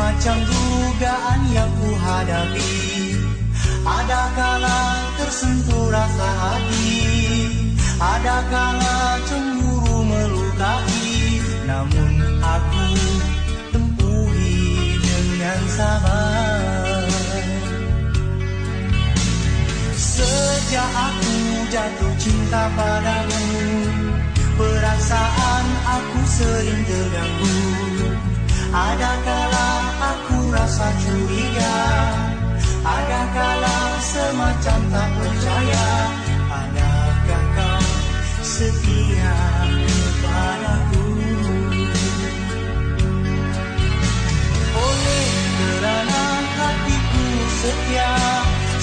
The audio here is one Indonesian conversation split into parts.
macam dugaan yang ku hadapi Ada kala tersentuh rasa hati? Ada kala cemburu melukai? Namun aku tempuhi dengan sabar. Sejak aku jatuh cinta padamu Perasaan aku sering terganggu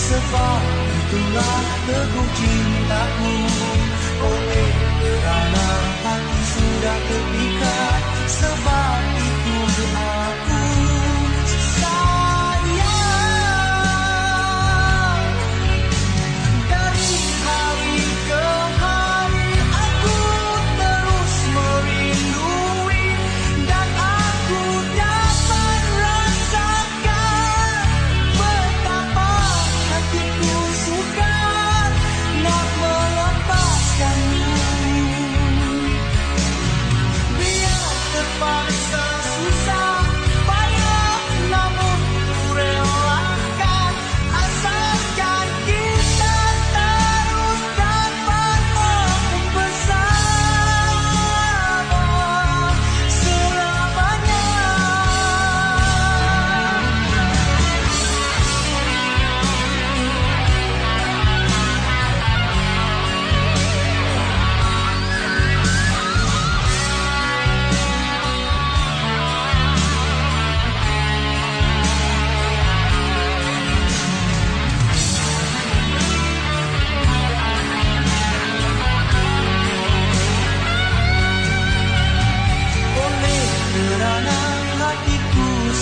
Sebab itulah teguh cintaku. Oleh kerana hati sudah terpikat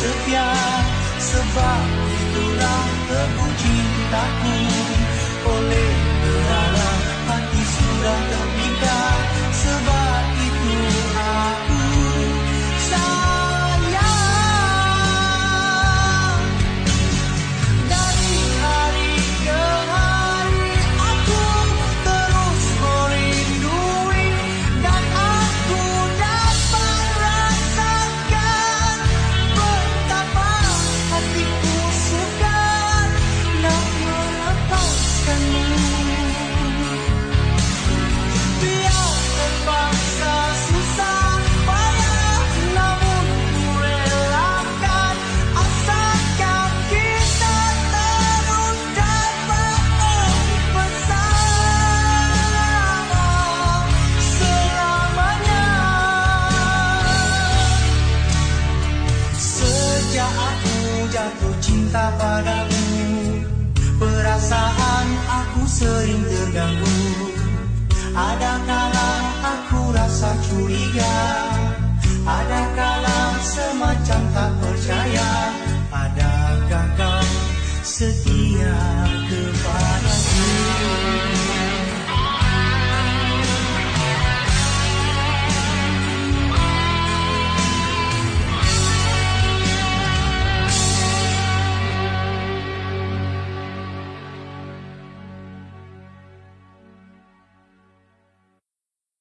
setia Sebab cinta padamu. Perasaan aku sering terganggu. Ada kala aku rasa curiga? Ada kala semacam tak percaya? Adakah kau setia